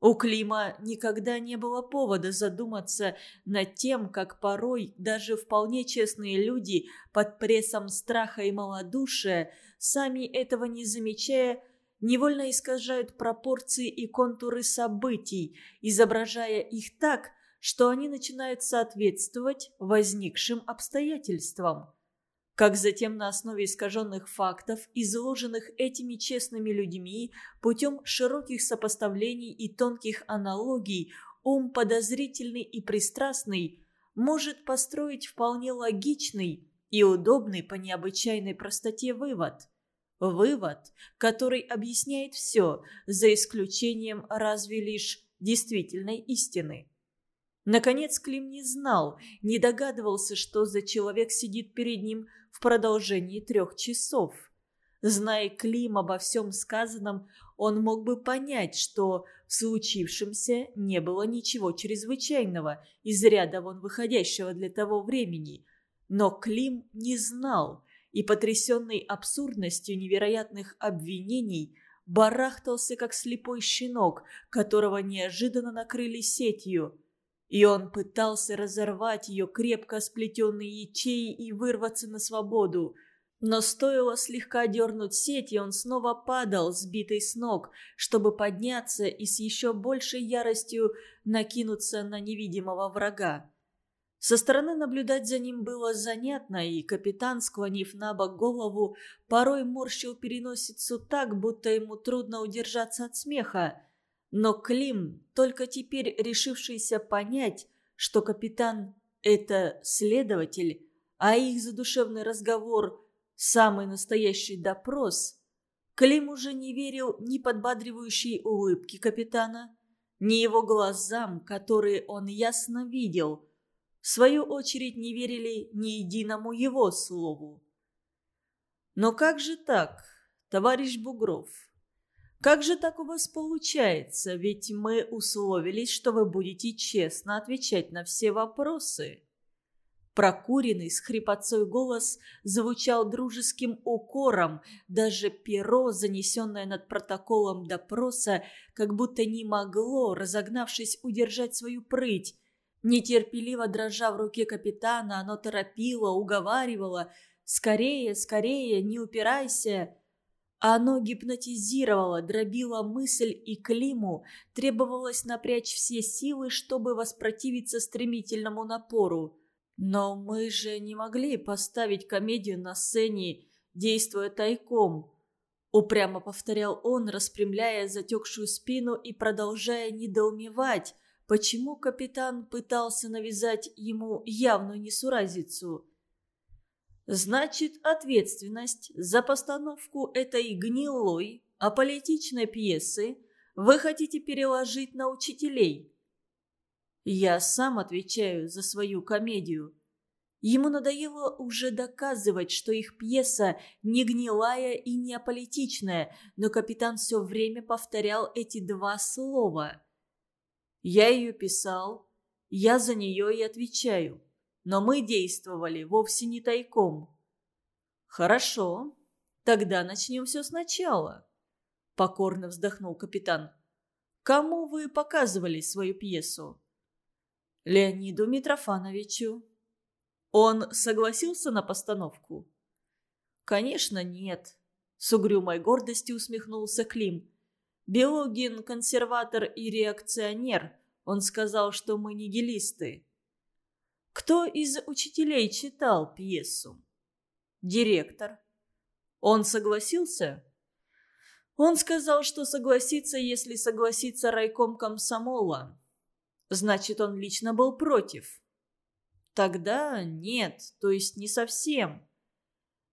У Клима никогда не было повода задуматься над тем, как порой даже вполне честные люди под прессом страха и малодушия, сами этого не замечая, невольно искажают пропорции и контуры событий, изображая их так, что они начинают соответствовать возникшим обстоятельствам как затем на основе искаженных фактов, изложенных этими честными людьми, путем широких сопоставлений и тонких аналогий, ум подозрительный и пристрастный может построить вполне логичный и удобный по необычайной простоте вывод. Вывод, который объясняет все, за исключением разве лишь действительной истины. Наконец Клим не знал, не догадывался, что за человек сидит перед ним – в продолжении трех часов. Зная Клим обо всем сказанном, он мог бы понять, что в случившемся не было ничего чрезвычайного, из ряда вон выходящего для того времени. Но Клим не знал, и, потрясенный абсурдностью невероятных обвинений, барахтался, как слепой щенок, которого неожиданно накрыли сетью – и он пытался разорвать ее крепко сплетенные ячеи и вырваться на свободу. Но стоило слегка дернуть сеть, и он снова падал, сбитый с ног, чтобы подняться и с еще большей яростью накинуться на невидимого врага. Со стороны наблюдать за ним было занятно, и капитан, склонив на бок голову, порой морщил переносицу так, будто ему трудно удержаться от смеха. Но Клим, только теперь решившийся понять, что капитан – это следователь, а их задушевный разговор – самый настоящий допрос, Клим уже не верил ни подбадривающей улыбке капитана, ни его глазам, которые он ясно видел. В свою очередь не верили ни единому его слову. «Но как же так, товарищ Бугров?» Как же так у вас получается? Ведь мы условились, что вы будете честно отвечать на все вопросы». Прокуренный с хрипотцой голос звучал дружеским укором, даже перо, занесенное над протоколом допроса, как будто не могло, разогнавшись, удержать свою прыть. Нетерпеливо дрожа в руке капитана, оно торопило, уговаривало «Скорее, скорее, не упирайся!» Оно гипнотизировало, дробило мысль и Климу, требовалось напрячь все силы, чтобы воспротивиться стремительному напору. Но мы же не могли поставить комедию на сцене, действуя тайком. Упрямо повторял он, распрямляя затекшую спину и продолжая недоумевать, почему капитан пытался навязать ему явную несуразицу. Значит, ответственность за постановку этой гнилой, аполитичной пьесы вы хотите переложить на учителей. Я сам отвечаю за свою комедию. Ему надоело уже доказывать, что их пьеса не гнилая и не аполитичная, но капитан все время повторял эти два слова. Я ее писал, я за нее и отвечаю но мы действовали вовсе не тайком. «Хорошо, тогда начнем все сначала», — покорно вздохнул капитан. «Кому вы показывали свою пьесу?» «Леониду Митрофановичу». «Он согласился на постановку?» «Конечно, нет», — с угрюмой гордостью усмехнулся Клим. «Биогин – консерватор и реакционер. Он сказал, что мы нигилисты». «Кто из учителей читал пьесу?» «Директор». «Он согласился?» «Он сказал, что согласится, если согласится райком комсомола. Значит, он лично был против». «Тогда нет, то есть не совсем».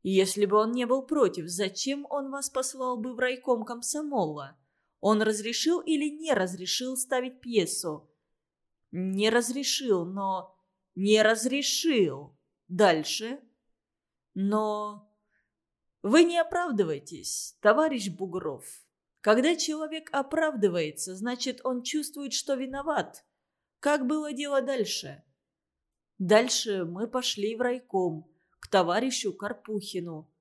Если бы он не был против, зачем он вас послал бы в райком комсомола? Он разрешил или не разрешил ставить пьесу? Не разрешил, но... Не разрешил. Дальше. Но... Вы не оправдывайтесь, товарищ Бугров. Когда человек оправдывается, значит, он чувствует, что виноват. Как было дело дальше? Дальше мы пошли в райком к товарищу Карпухину.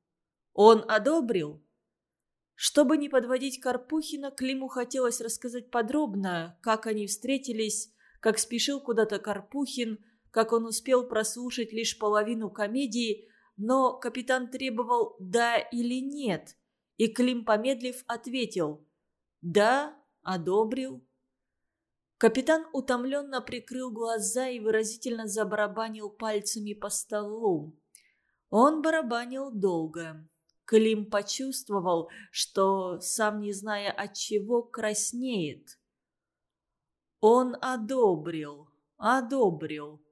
Он одобрил? Чтобы не подводить Карпухина, Климу хотелось рассказать подробно, как они встретились, как спешил куда-то Карпухин, как он успел прослушать лишь половину комедии, но капитан требовал «да» или «нет», и Клим, помедлив, ответил «да, одобрил». Капитан утомленно прикрыл глаза и выразительно забарабанил пальцами по столу. Он барабанил долго. Клим почувствовал, что, сам не зная от чего, краснеет. «Он одобрил, одобрил», —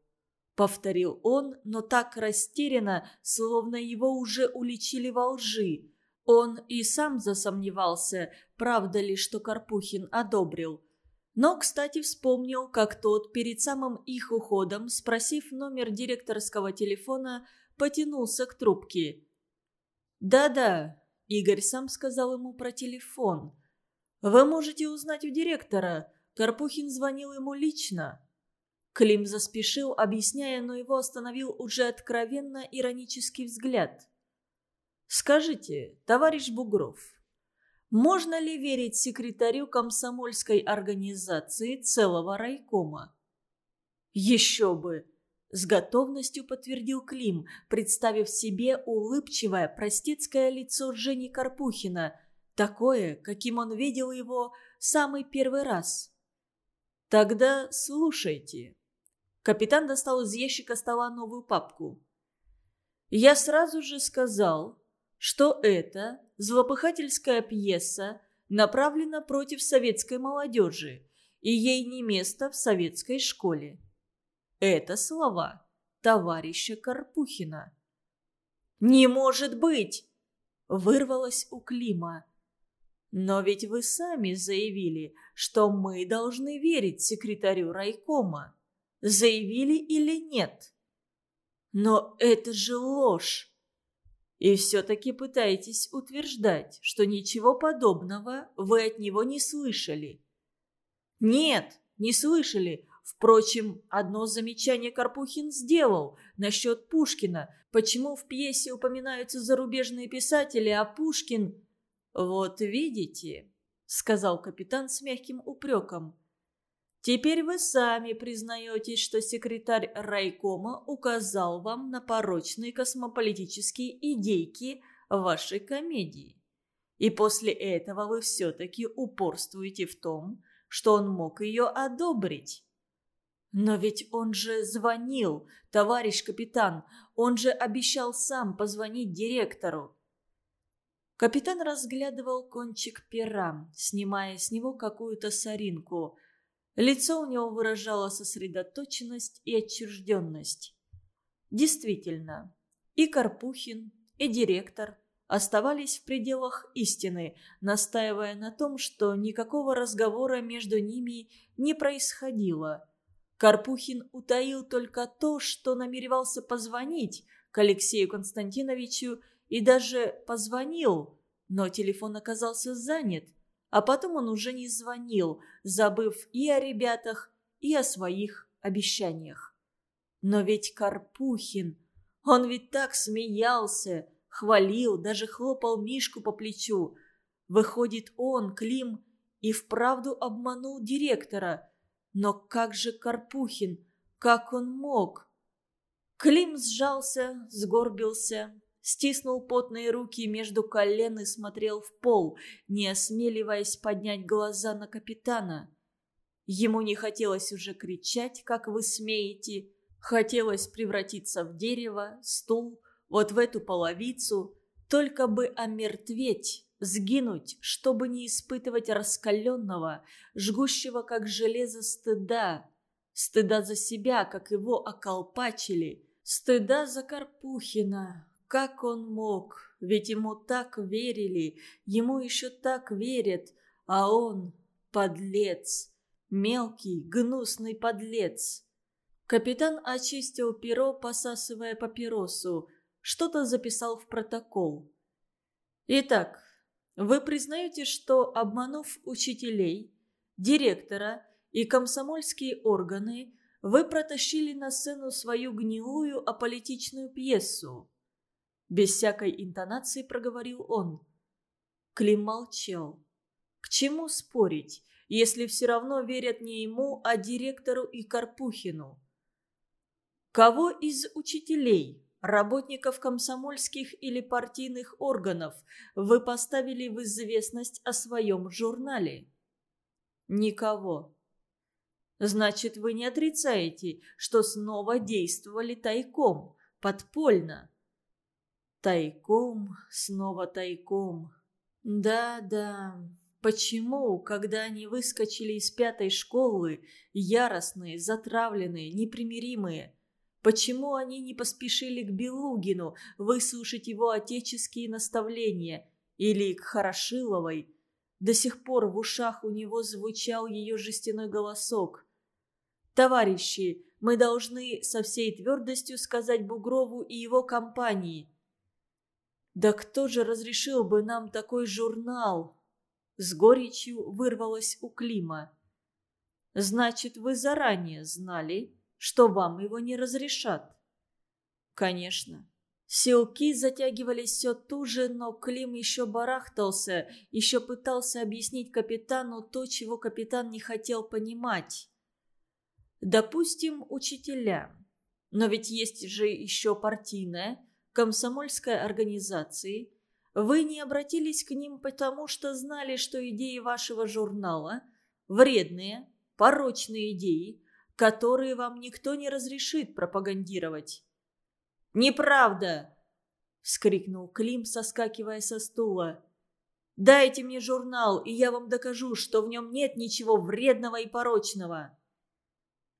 повторил он, но так растерянно, словно его уже уличили во лжи. Он и сам засомневался, правда ли, что Карпухин одобрил. Но, кстати, вспомнил, как тот перед самым их уходом, спросив номер директорского телефона, потянулся к трубке. «Да-да», — Игорь сам сказал ему про телефон. «Вы можете узнать у директора. Карпухин звонил ему лично». Клим заспешил, объясняя, но его остановил уже откровенно иронический взгляд. «Скажите, товарищ Бугров, можно ли верить секретарю комсомольской организации целого райкома?» «Еще бы!» С готовностью подтвердил Клим, представив себе улыбчивое простецкое лицо Жени Карпухина, такое, каким он видел его самый первый раз. «Тогда слушайте». Капитан достал из ящика стола новую папку. «Я сразу же сказал, что это злопыхательская пьеса направлена против советской молодежи, и ей не место в советской школе. Это слова товарища Карпухина. «Не может быть!» – вырвалось у Клима. «Но ведь вы сами заявили, что мы должны верить секретарю райкома. Заявили или нет?» «Но это же ложь!» И все-таки пытаетесь утверждать, что ничего подобного вы от него не слышали. Нет, не слышали, Впрочем, одно замечание Карпухин сделал насчет Пушкина. Почему в пьесе упоминаются зарубежные писатели, а Пушкин... «Вот видите», — сказал капитан с мягким упреком. «Теперь вы сами признаетесь, что секретарь райкома указал вам на порочные космополитические идейки вашей комедии. И после этого вы все-таки упорствуете в том, что он мог ее одобрить. «Но ведь он же звонил, товарищ капитан, он же обещал сам позвонить директору». Капитан разглядывал кончик пера, снимая с него какую-то соринку. Лицо у него выражало сосредоточенность и отчужденность. Действительно, и Карпухин, и директор оставались в пределах истины, настаивая на том, что никакого разговора между ними не происходило – Карпухин утаил только то, что намеревался позвонить к Алексею Константиновичу и даже позвонил, но телефон оказался занят, а потом он уже не звонил, забыв и о ребятах, и о своих обещаниях. Но ведь Карпухин, он ведь так смеялся, хвалил, даже хлопал Мишку по плечу. Выходит, он, Клим, и вправду обманул директора. Но как же Карпухин? Как он мог? Клим сжался, сгорбился, стиснул потные руки между колен и смотрел в пол, не осмеливаясь поднять глаза на капитана. Ему не хотелось уже кричать, как вы смеете. Хотелось превратиться в дерево, стул, вот в эту половицу, только бы омертветь, сгинуть, чтобы не испытывать раскаленного, жгущего как железо стыда. Стыда за себя, как его околпачили. Стыда за Карпухина. Как он мог? Ведь ему так верили, ему еще так верят, а он — подлец. Мелкий, гнусный подлец. Капитан очистил перо, посасывая папиросу. Что-то записал в протокол. Итак, вы признаете, что, обманув учителей, директора и комсомольские органы, вы протащили на сцену свою гнилую аполитичную пьесу? Без всякой интонации проговорил он. Клим молчал. К чему спорить? если все равно верят не ему, а директору и Карпухину? Кого из учителей, работников комсомольских или партийных органов вы поставили в известность о своем журнале? Никого. Значит, вы не отрицаете, что снова действовали тайком, подпольно. Тайком, снова тайком. Да-да, Почему, когда они выскочили из пятой школы, яростные, затравленные, непримиримые, почему они не поспешили к Белугину выслушать его отеческие наставления или к Хорошиловой? До сих пор в ушах у него звучал ее жестяной голосок. «Товарищи, мы должны со всей твердостью сказать Бугрову и его компании». «Да кто же разрешил бы нам такой журнал?» С горечью вырвалось у Клима. «Значит, вы заранее знали, что вам его не разрешат?» «Конечно». Силки затягивались все туже, но Клим еще барахтался, еще пытался объяснить капитану то, чего капитан не хотел понимать. «Допустим, учителя. Но ведь есть же еще партийная, комсомольская организация, вы не обратились к ним потому, что знали, что идеи вашего журнала – вредные, порочные идеи, которые вам никто не разрешит пропагандировать. «Неправда!» – вскрикнул Клим, соскакивая со стула. «Дайте мне журнал, и я вам докажу, что в нем нет ничего вредного и порочного!»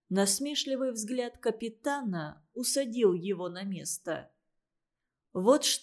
Насмешливый взгляд капитана усадил его на место. Вот что